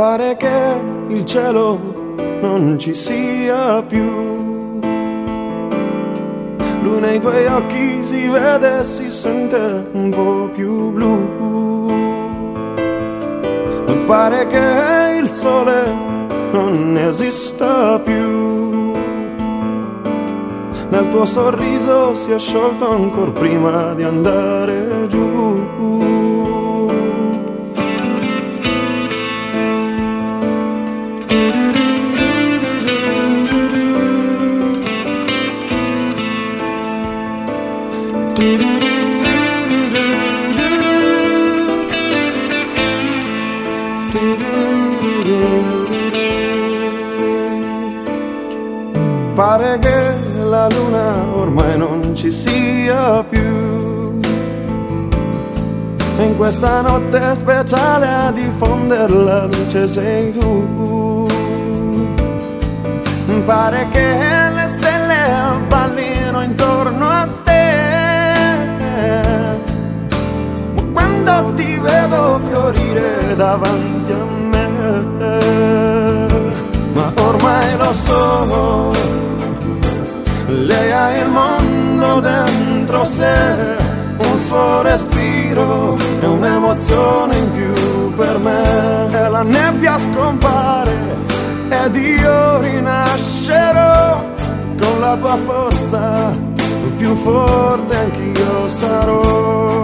Pare che il cielo non ci sia più. Lui nei tuoi occhi si vede e si sente un po' più blu. Pare che il sole non esista più. Nel tuo sorriso si è sciolto ancora prima di andare giù. Pare che la luna ormai non ci sia più. In questa notte speciale a diffondere la luce sei tu. Pare che le stelle ballino intorno a te. Quando ti vedo fiorire davanti a me, sé, un suo respiro e un'emozione in più per me. E la nebbia scompare ed io rinascerò con la tua forza, più forte anch'io sarò.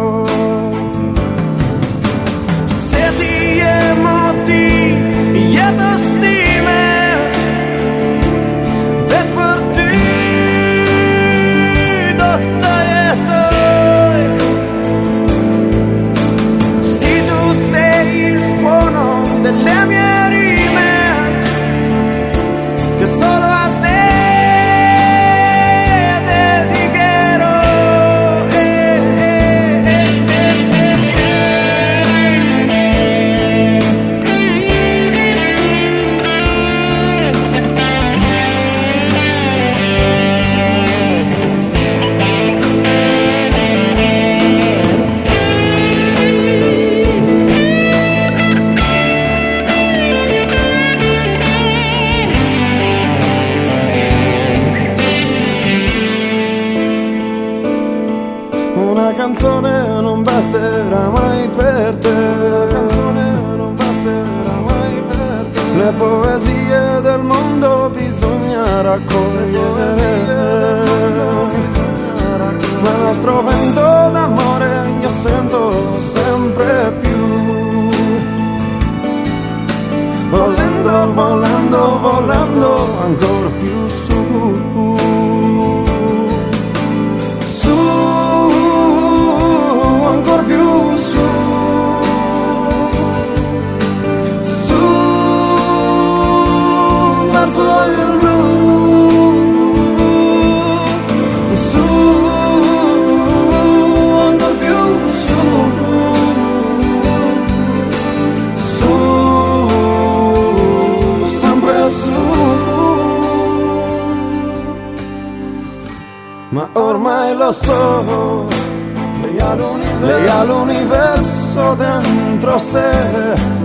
Per te. Una canzone non basterà mai per te. Le poesie del mondo bisogna raccogliere. Ma il nostro vento d'amore io sento sempre più. Volendo, volando, volando ancora più. Su, Ma ormai lo so, lei ha l'universo, lei ha l'universo dentro sé,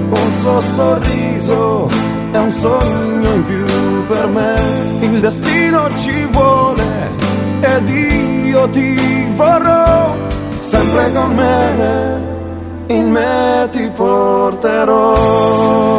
un suo sorriso è un sogno in più per me. Il destino ci vuole ed io ti vorrò sempre con me, in me ti porterò.